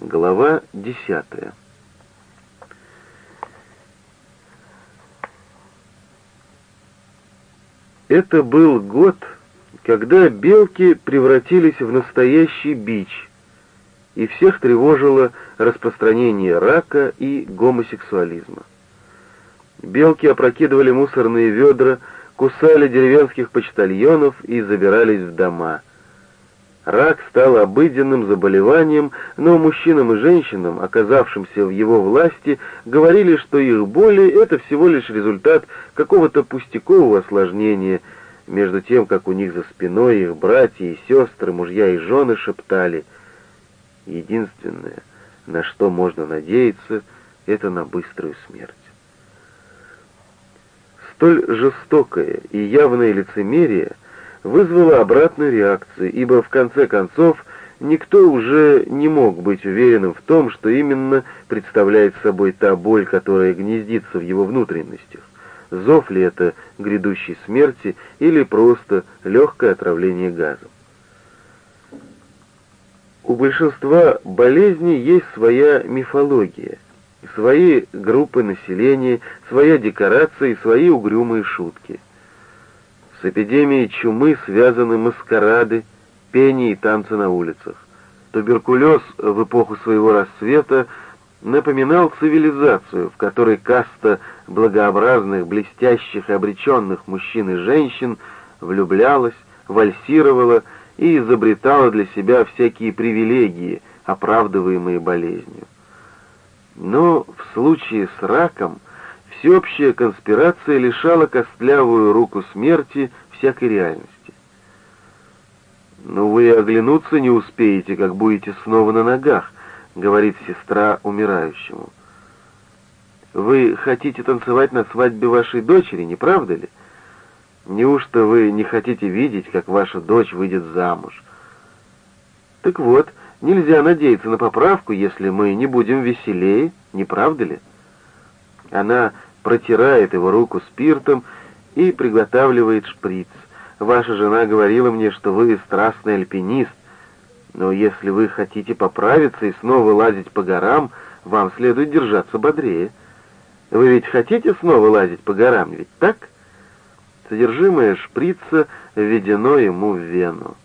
Глава десятая. Это был год, когда белки превратились в настоящий бич, и всех тревожило распространение рака и гомосексуализма. Белки опрокидывали мусорные ведра, кусали деревенских почтальонов и забирались в дома. Рак стал обыденным заболеванием, но мужчинам и женщинам, оказавшимся в его власти, говорили, что их боли — это всего лишь результат какого-то пустякового осложнения, между тем, как у них за спиной их братья и сестры, мужья и жены шептали «Единственное, на что можно надеяться, это на быструю смерть». Столь жестокое и явное лицемерие вызвало обратную реакцию, ибо в конце концов никто уже не мог быть уверенным в том, что именно представляет собой та боль, которая гнездится в его внутренностях. Зов ли это грядущей смерти или просто легкое отравление газом? У большинства болезней есть своя мифология – свои группы населения, своя декорация и свои угрюмые шутки. С эпидемией чумы связаны маскарады, пение и танцы на улицах. Туберкулез в эпоху своего расцвета напоминал цивилизацию, в которой каста благообразных, блестящих и обреченных мужчин и женщин влюблялась, вальсировала и изобретала для себя всякие привилегии, оправдываемые болезнью. Но в случае с раком всеобщая конспирация лишала костлявую руку смерти всякой реальности. «Но вы оглянуться не успеете, как будете снова на ногах», — говорит сестра умирающему. «Вы хотите танцевать на свадьбе вашей дочери, не правда ли? Неужто вы не хотите видеть, как ваша дочь выйдет замуж?» «Так вот, Нельзя надеяться на поправку, если мы не будем веселее, не правда ли? Она протирает его руку спиртом и приготавливает шприц. Ваша жена говорила мне, что вы страстный альпинист, но если вы хотите поправиться и снова лазить по горам, вам следует держаться бодрее. Вы ведь хотите снова лазить по горам, ведь так? Содержимое шприца введено ему в вену.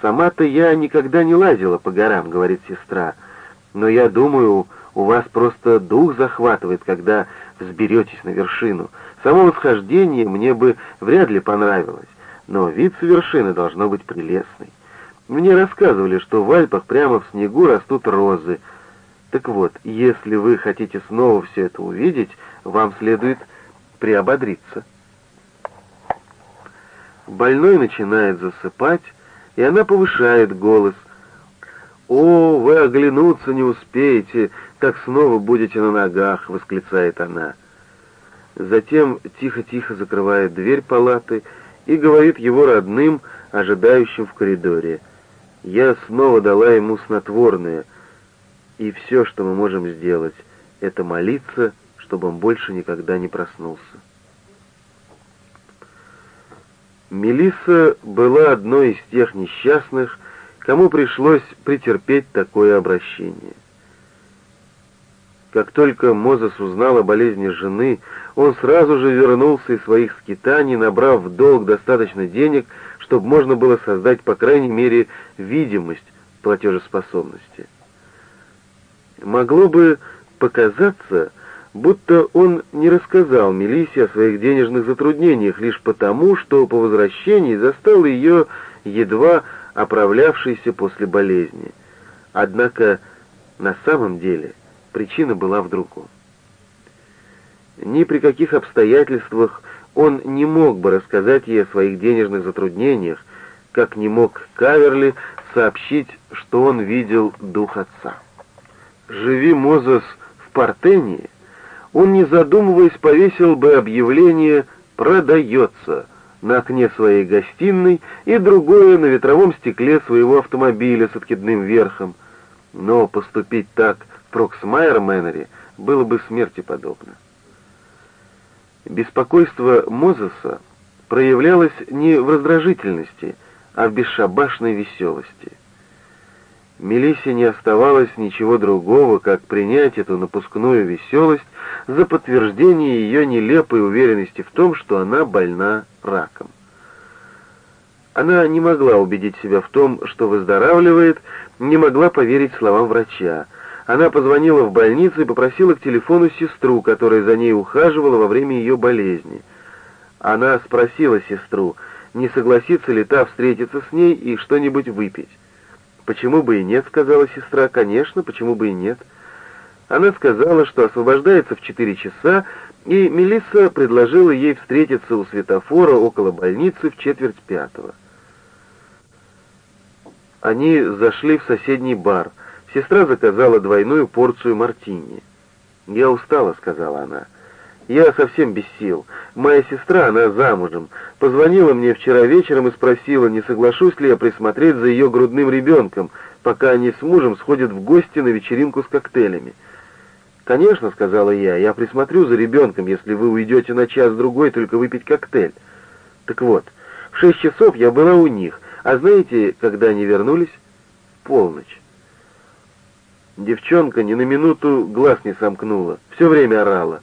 «Сама-то я никогда не лазила по горам», — говорит сестра. «Но я думаю, у вас просто дух захватывает, когда взберетесь на вершину. Само восхождение мне бы вряд ли понравилось, но вид с вершины должно быть прелестный. Мне рассказывали, что в Альпах прямо в снегу растут розы. Так вот, если вы хотите снова все это увидеть, вам следует приободриться». Больной начинает засыпать, и она повышает голос. «О, вы оглянуться не успеете, так снова будете на ногах!» — восклицает она. Затем тихо-тихо закрывает дверь палаты и говорит его родным, ожидающим в коридоре. «Я снова дала ему снотворное, и все, что мы можем сделать, это молиться, чтобы он больше никогда не проснулся». Мелисса была одной из тех несчастных, кому пришлось претерпеть такое обращение. Как только Мозес узнал о болезни жены, он сразу же вернулся из своих скитаний, набрав в долг достаточно денег, чтобы можно было создать, по крайней мере, видимость платежеспособности. Могло бы показаться, будто он не рассказал Мелиссе о своих денежных затруднениях лишь потому, что по возвращении застал ее едва оправлявшейся после болезни. Однако на самом деле причина была в другом. Ни при каких обстоятельствах он не мог бы рассказать ей о своих денежных затруднениях, как не мог Каверли сообщить, что он видел дух отца. Живи Мозес в Партении, он, не задумываясь, повесил бы объявление «Продается» на окне своей гостиной и другое на ветровом стекле своего автомобиля с откидным верхом. Но поступить так в Проксмайер-Мэннере было бы смерти подобно. Беспокойство Мозеса проявлялось не в раздражительности, а в бесшабашной веселости. Мелиссе не оставалось ничего другого, как принять эту напускную веселость за подтверждение ее нелепой уверенности в том, что она больна раком. Она не могла убедить себя в том, что выздоравливает, не могла поверить словам врача. Она позвонила в больницу и попросила к телефону сестру, которая за ней ухаживала во время ее болезни. Она спросила сестру, не согласится ли та встретиться с ней и что-нибудь выпить. «Почему бы и нет?» — сказала сестра. «Конечно, почему бы и нет?» Она сказала, что освобождается в четыре часа, и Мелисса предложила ей встретиться у светофора около больницы в четверть пятого. Они зашли в соседний бар. Сестра заказала двойную порцию мартини. «Я устала», — сказала она. «Я совсем без сил. Моя сестра, она замужем, позвонила мне вчера вечером и спросила, не соглашусь ли я присмотреть за ее грудным ребенком, пока они с мужем сходят в гости на вечеринку с коктейлями. «Конечно», — сказала я, — «я присмотрю за ребенком, если вы уйдете на час-другой только выпить коктейль». Так вот, в шесть часов я была у них, а знаете, когда они вернулись? Полночь. Девчонка ни на минуту глаз не сомкнула, все время орала.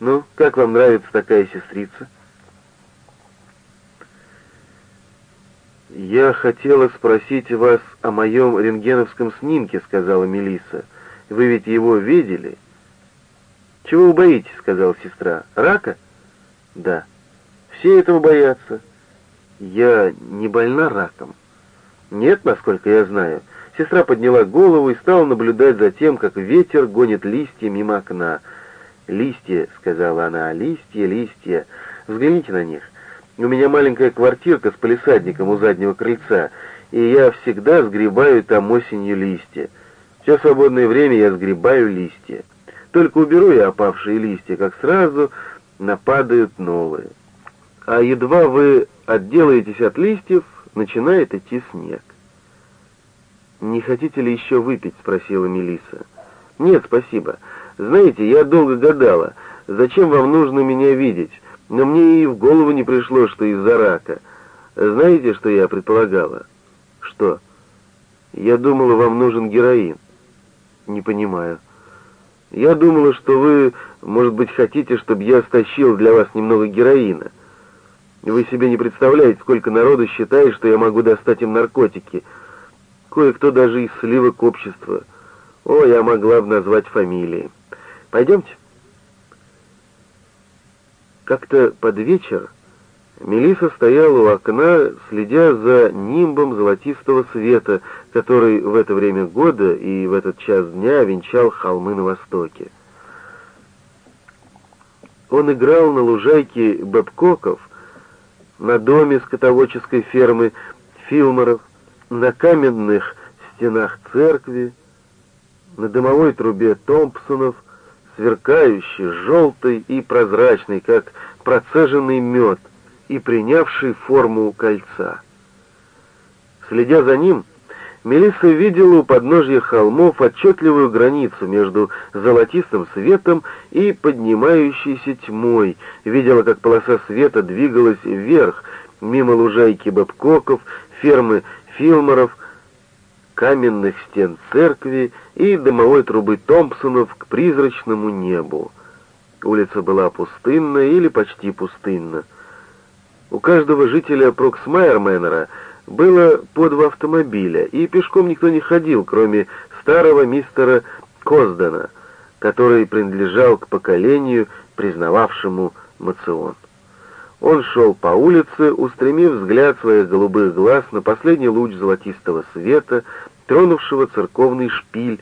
«Ну, как вам нравится такая сестрица?» «Я хотела спросить вас о моем рентгеновском снимке», — сказала Мелисса. Вы ведь его видели?» «Чего вы боитесь?» — сказала сестра. «Рака?» «Да». «Все этого боятся». «Я не больна раком?» «Нет, насколько я знаю». Сестра подняла голову и стала наблюдать за тем, как ветер гонит листья мимо окна. «Листья», — сказала она, — «листья, листья. Взгляните на них. У меня маленькая квартирка с палисадником у заднего крыльца, и я всегда сгребаю там осенью листья. Все свободное время я сгребаю листья. Только уберу я опавшие листья, как сразу нападают новые. А едва вы отделаетесь от листьев, начинает идти снег. «Не хотите ли еще выпить?» — спросила Мелиса. «Нет, спасибо. Знаете, я долго гадала, зачем вам нужно меня видеть, но мне и в голову не пришло, что из-за рака. Знаете, что я предполагала?» «Что?» «Я думала, вам нужен героин». «Не понимаю». «Я думала, что вы, может быть, хотите, чтобы я стащил для вас немного героина. Вы себе не представляете, сколько народу считает, что я могу достать им наркотики. Кое-кто даже из сливок общества. О, я могла бы назвать фамилии. Пойдемте». Как-то под вечер Мелиса стояла у окна, следя за нимбом золотистого света, который в это время года и в этот час дня венчал холмы на востоке. Он играл на лужайке Бабкоков, на доме скотоводческой фермы Филморов, на каменных стенах церкви, на дымовой трубе Томпсонов, сверкающей, желтой и прозрачной, как процеженный мед, и принявший форму кольца. Следя за ним, Мелисса видела у подножья холмов отчетливую границу между золотистым светом и поднимающейся тьмой, видела, как полоса света двигалась вверх, мимо лужайки Бабкоков, фермы Филморов, каменных стен церкви и дымовой трубы Томпсонов к призрачному небу. Улица была пустынна или почти пустынна. У каждого жителя Проксмайер-Мэннера было по два автомобиля, и пешком никто не ходил, кроме старого мистера Коздена, который принадлежал к поколению, признававшему моцион. Он шел по улице, устремив взгляд своих голубых глаз на последний луч золотистого света, тронувшего церковный шпиль,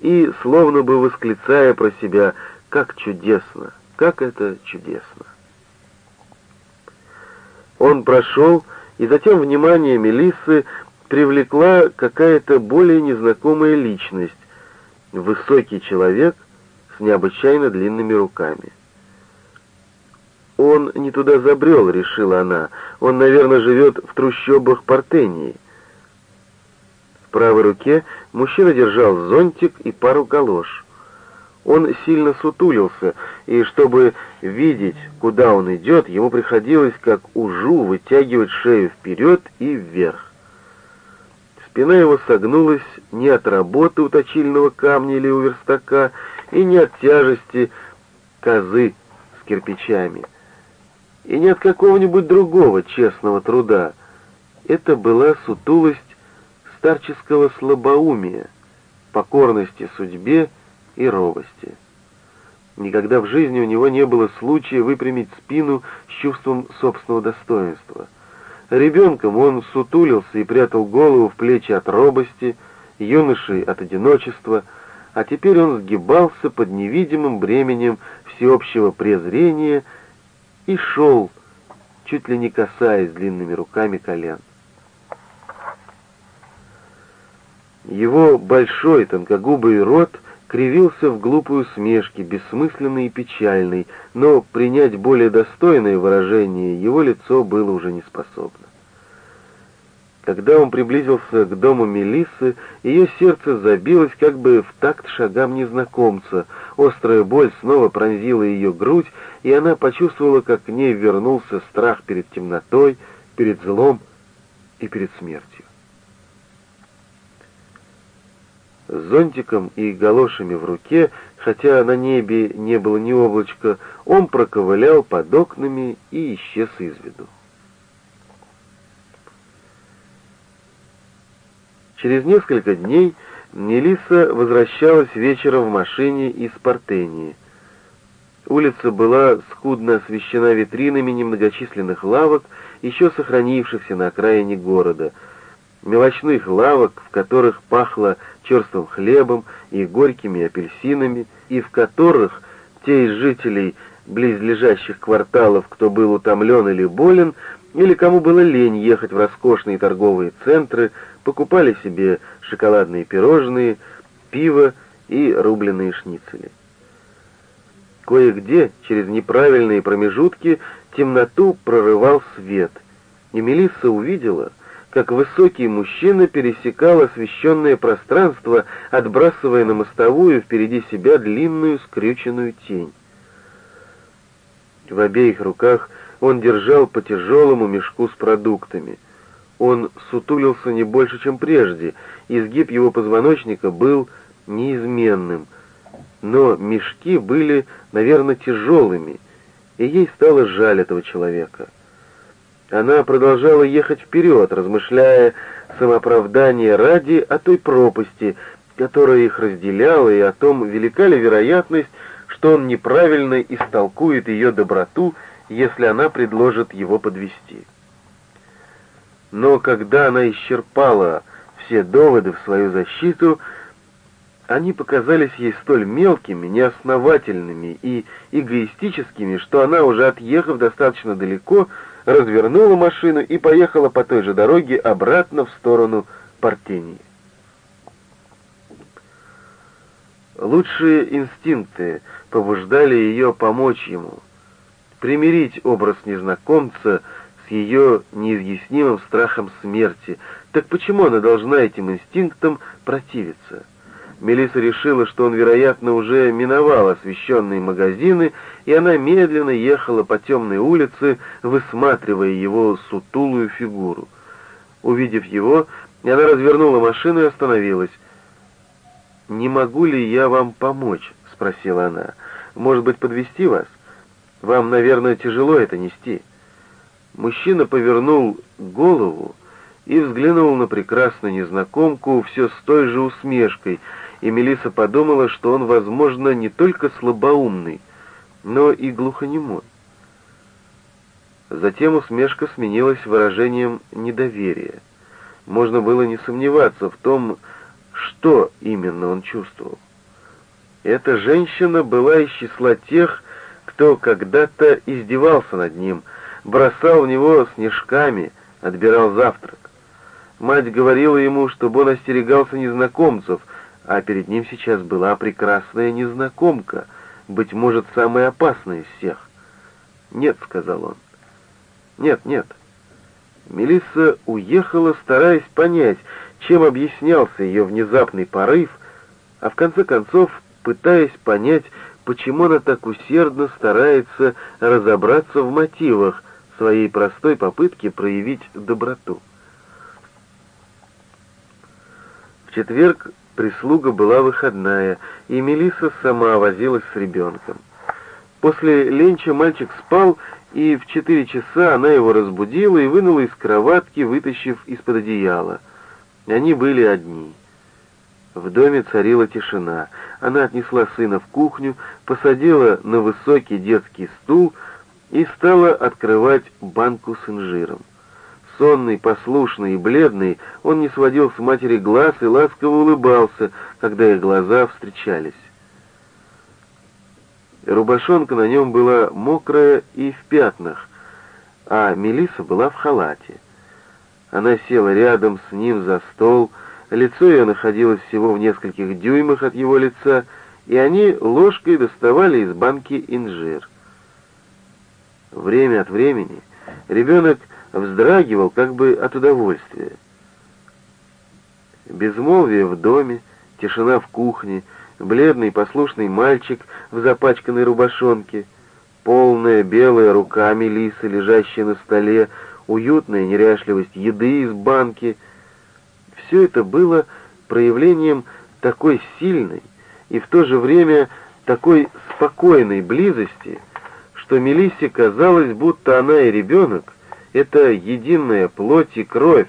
и словно бы восклицая про себя «Как чудесно! Как это чудесно!» Он прошел, и затем внимание Мелиссы привлекла какая-то более незнакомая личность, высокий человек с необычайно длинными руками. «Он не туда забрел», — решила она. «Он, наверное, живет в трущобах Портении». В правой руке мужчина держал зонтик и пару галош. Он сильно сутулился, и чтобы видеть, куда он идет, ему приходилось, как ужу, вытягивать шею вперед и вверх. Спина его согнулась не от работы у точильного камня или у верстака, и не от тяжести козы с кирпичами, и не от какого-нибудь другого честного труда. Это была сутулость старческого слабоумия, покорности судьбе и робости. Никогда в жизни у него не было случая выпрямить спину с чувством собственного достоинства. Ребенком он сутулился и прятал голову в плечи от робости, юношей от одиночества, а теперь он сгибался под невидимым бременем всеобщего презрения и шел, чуть ли не касаясь длинными руками колен. Его большой тонкогубый рот кривился в глупую усмешке, бессмысленной и печальной, но принять более достойное выражение его лицо было уже не способно. Когда он приблизился к дому Мелиссы, ее сердце забилось как бы в такт шагам незнакомца. Острая боль снова пронзила ее грудь, и она почувствовала, как к ней вернулся страх перед темнотой, перед злом и перед смертью. С зонтиком и галошами в руке, хотя на небе не было ни облачка, он проковылял под окнами и исчез из виду. Через несколько дней Мелисса возвращалась вечером в машине из Портении. Улица была скудно освещена витринами немногочисленных лавок, еще сохранившихся на окраине города — мелочных лавок, в которых пахло черствым хлебом и горькими апельсинами, и в которых те из жителей близлежащих кварталов, кто был утомлен или болен, или кому было лень ехать в роскошные торговые центры, покупали себе шоколадные пирожные, пиво и рубленые шницели. Кое-где, через неправильные промежутки, темноту прорывал свет, и Мелисса увидела — как высокий мужчина пересекал освещенное пространство, отбрасывая на мостовую впереди себя длинную скрюченную тень. В обеих руках он держал по тяжелому мешку с продуктами. Он сутулился не больше, чем прежде, изгиб его позвоночника был неизменным, но мешки были, наверное, тяжелыми, и ей стало жаль этого человека — она продолжала ехать вперед, размышляя самооправдание ради о той пропасти, которая их разделяла, и о том, велика ли вероятность, что он неправильно истолкует ее доброту, если она предложит его подвести. Но когда она исчерпала все доводы в свою защиту, они показались ей столь мелкими, неосновательными и эгоистическими, что она, уже отъехав достаточно далеко, развернула машину и поехала по той же дороге обратно в сторону Портении. Лучшие инстинкты побуждали ее помочь ему, примирить образ незнакомца ее неизъяснимым страхом смерти. Так почему она должна этим инстинктам противиться? Мелисса решила, что он, вероятно, уже миновал освещенные магазины, и она медленно ехала по темной улице, высматривая его сутулую фигуру. Увидев его, она развернула машину и остановилась. «Не могу ли я вам помочь?» — спросила она. «Может быть, подвести вас? Вам, наверное, тяжело это нести». Мужчина повернул голову и взглянул на прекрасную незнакомку все с той же усмешкой — и Мелиса подумала, что он, возможно, не только слабоумный, но и глухонемой. Затем усмешка сменилась выражением недоверия. Можно было не сомневаться в том, что именно он чувствовал. Эта женщина была из числа тех, кто когда-то издевался над ним, бросал в него снежками, отбирал завтрак. Мать говорила ему, чтобы он остерегался незнакомцев, а перед ним сейчас была прекрасная незнакомка, быть может, самая опасная из всех. «Нет», — сказал он. «Нет, нет». Мелисса уехала, стараясь понять, чем объяснялся ее внезапный порыв, а в конце концов пытаясь понять, почему она так усердно старается разобраться в мотивах своей простой попытки проявить доброту. В четверг прислуга была выходная, и Мелисса сама возилась с ребенком. После ленча мальчик спал, и в четыре часа она его разбудила и вынула из кроватки, вытащив из-под одеяла. Они были одни. В доме царила тишина. Она отнесла сына в кухню, посадила на высокий детский стул и стала открывать банку с инжиром. Сонный, послушный и бледный, он не сводил с матери глаз и ласково улыбался, когда их глаза встречались. Рубашонка на нем была мокрая и в пятнах, а Мелиса была в халате. Она села рядом с ним за стол, лицо ее находилось всего в нескольких дюймах от его лица, и они ложкой доставали из банки инжир. Время от времени ребенок вздрагивал как бы от удовольствия. Безмолвие в доме, тишина в кухне — бледный послушный мальчик в запачканной рубашонке, полная белая рука Мелисы, лежащая на столе, уютная неряшливость еды из банки. Все это было проявлением такой сильной и в то же время такой спокойной близости, что Мелиссе казалось, будто она и ребенок — это единая плоть и кровь,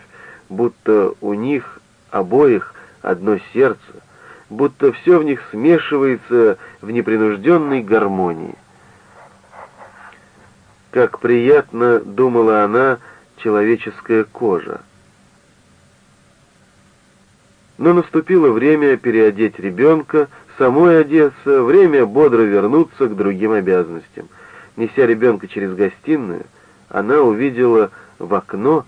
будто у них обоих одно сердце — будто все в них смешивается в непринужденной гармонии. Как приятно, думала она, человеческая кожа. Но наступило время переодеть ребенка, самой одеться, время бодро вернуться к другим обязанностям. Неся ребенка через гостиную, она увидела в окно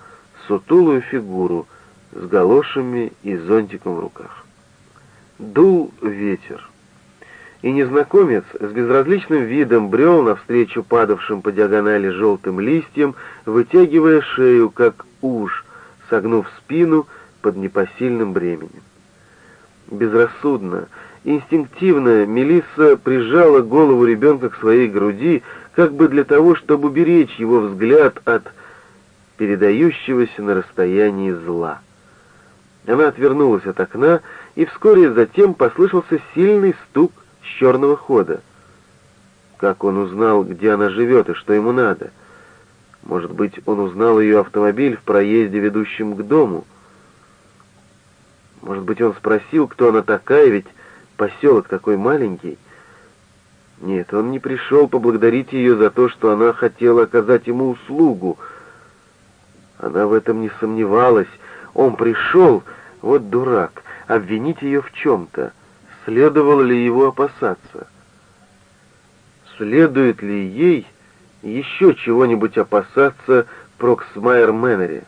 сутулую фигуру с галошами и зонтиком в руках. Дул ветер, и незнакомец с безразличным видом брел навстречу падавшим по диагонали желтым листьям, вытягивая шею, как уж, согнув спину под непосильным бременем. Безрассудно, инстинктивно Мелисса прижала голову ребенка к своей груди, как бы для того, чтобы уберечь его взгляд от передающегося на расстоянии зла. Она отвернулась от окна, и вскоре затем послышался сильный стук с черного хода. Как он узнал, где она живет и что ему надо? Может быть, он узнал ее автомобиль в проезде, ведущем к дому? Может быть, он спросил, кто она такая, ведь поселок такой маленький? Нет, он не пришел поблагодарить ее за то, что она хотела оказать ему услугу. Она в этом не сомневалась. Он пришел, вот дурак, обвинить ее в чем-то. Следовало ли его опасаться? Следует ли ей еще чего-нибудь опасаться Проксмайер Мэннери?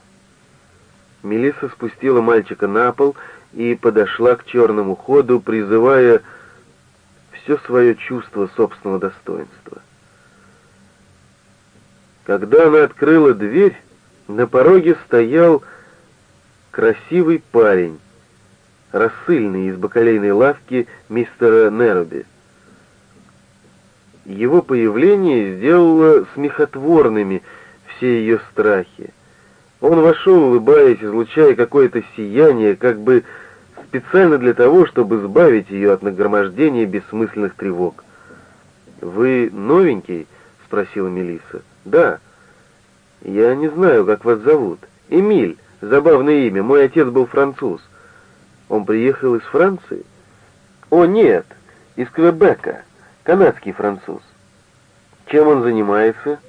Мелисса спустила мальчика на пол и подошла к черному ходу, призывая все свое чувство собственного достоинства. Когда она открыла дверь, на пороге стоял красивый парень, рассыльный из бакалейной лавки мистера Неруби. Его появление сделало смехотворными все ее страхи. Он вошел, улыбаясь, излучая какое-то сияние, как бы специально для того, чтобы избавить ее от нагромождения бессмысленных тревог. «Вы новенький?» — спросила Мелисса. «Да». «Я не знаю, как вас зовут. Эмиль. Забавное имя. Мой отец был француз. Он приехал из Франции? О, нет, из Квебека. Канадский француз. Чем он занимается?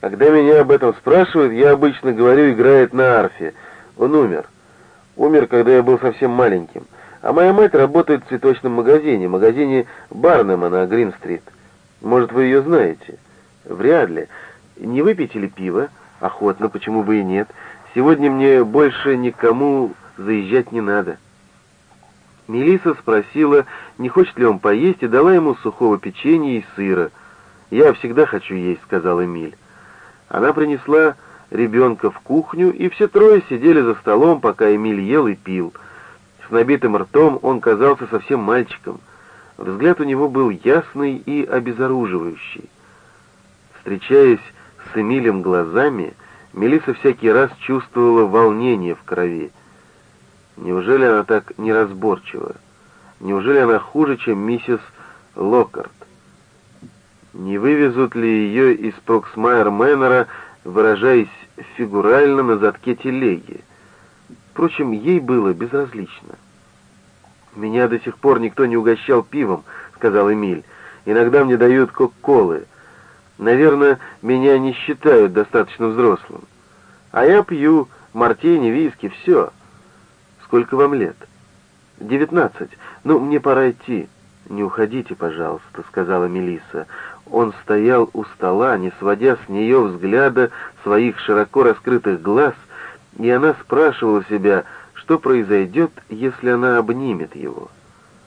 Когда меня об этом спрашивают, я обычно говорю, играет на арфе. Он умер. Умер, когда я был совсем маленьким. А моя мать работает в цветочном магазине, магазине Барнема на Грин-стрит. Может, вы ее знаете? Вряд ли. Не выпьете ли пиво? Охотно, почему бы и нет. Сегодня мне больше никому заезжать не надо. Мелиса спросила, не хочет ли он поесть, и дала ему сухого печенья и сыра. «Я всегда хочу есть», — сказал Эмиль. Она принесла ребенка в кухню, и все трое сидели за столом, пока Эмиль ел и пил. С набитым ртом он казался совсем мальчиком. Взгляд у него был ясный и обезоруживающий. Встречаясь с Эмилем глазами, Мелиса всякий раз чувствовала волнение в крови. Неужели она так неразборчива? Неужели она хуже, чем миссис Локкарт? Не вывезут ли ее из Проксмайер Мэннера, выражаясь фигурально на задке телеги? Впрочем, ей было безразлично. «Меня до сих пор никто не угощал пивом», — сказал Эмиль. «Иногда мне дают кок-колы. Наверное, меня не считают достаточно взрослым. А я пью мартини, виски, все. Сколько вам лет?» «Девятнадцать. Ну, мне пора идти». «Не уходите, пожалуйста», — сказала Мелисса. Он стоял у стола, не сводя с нее взгляда своих широко раскрытых глаз, и она спрашивала себя, что произойдет, если она обнимет его.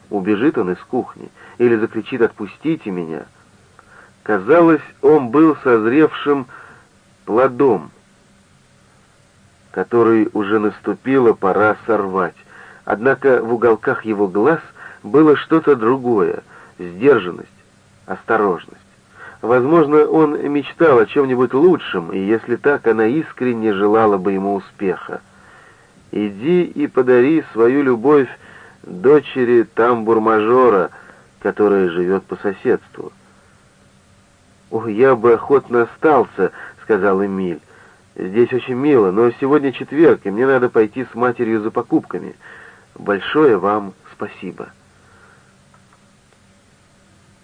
Убежит он из кухни или закричит «отпустите меня». Казалось, он был созревшим плодом, который уже наступила пора сорвать. Однако в уголках его глаз было что-то другое — сдержанность, осторожность. Возможно, он мечтал о чем-нибудь лучшем, и если так, она искренне желала бы ему успеха. «Иди и подари свою любовь дочери тамбур-мажора, которая живет по соседству». «Ох, я бы охотно остался», — сказал Эмиль. «Здесь очень мило, но сегодня четверг, и мне надо пойти с матерью за покупками. Большое вам спасибо».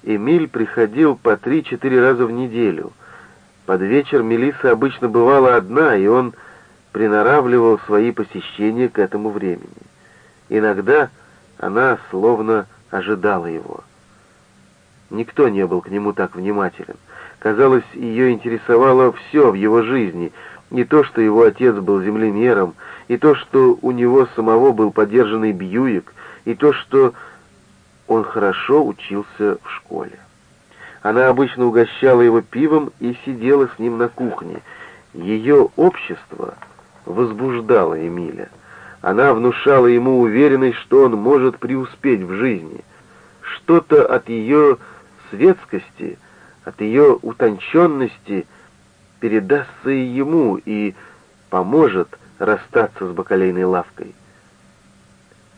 Эмиль приходил по три-четыре раза в неделю. Под вечер Мелисса обычно бывала одна, и он приноравливал свои посещения к этому времени. Иногда она словно ожидала его. Никто не был к нему так внимателен. Казалось, ее интересовало все в его жизни, не то, что его отец был землемером, и то, что у него самого был подержанный Бьюик, и то, что он хорошо учился в школе. Она обычно угощала его пивом и сидела с ним на кухне. Ее общество возбуждало Эмиля. Она внушала ему уверенность, что он может преуспеть в жизни. Что-то от ее светскости, от ее утонченности передастся и ему и поможет расстаться с бакалейной лавкой.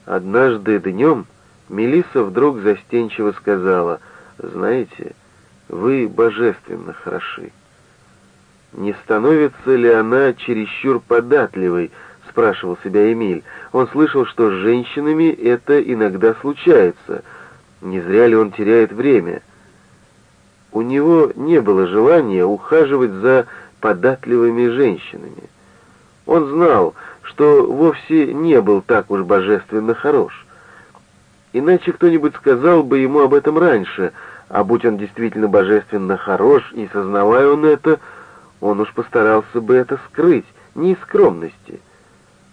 Однажды днем Мелисса вдруг застенчиво сказала, «Знаете, вы божественно хороши». «Не становится ли она чересчур податливой?» — спрашивал себя Эмиль. Он слышал, что с женщинами это иногда случается. Не зря ли он теряет время? У него не было желания ухаживать за податливыми женщинами. Он знал, что вовсе не был так уж божественно хорош. Иначе кто-нибудь сказал бы ему об этом раньше, а будь он действительно божественно хорош, и сознавая он это, он уж постарался бы это скрыть, не из скромности,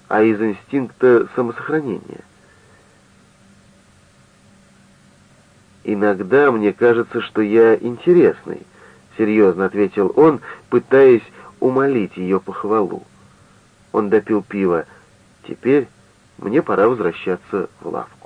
а из инстинкта самосохранения. «Иногда мне кажется, что я интересный», — серьезно ответил он, пытаясь умолить ее похвалу. Он допил пиво. «Теперь мне пора возвращаться в лавку».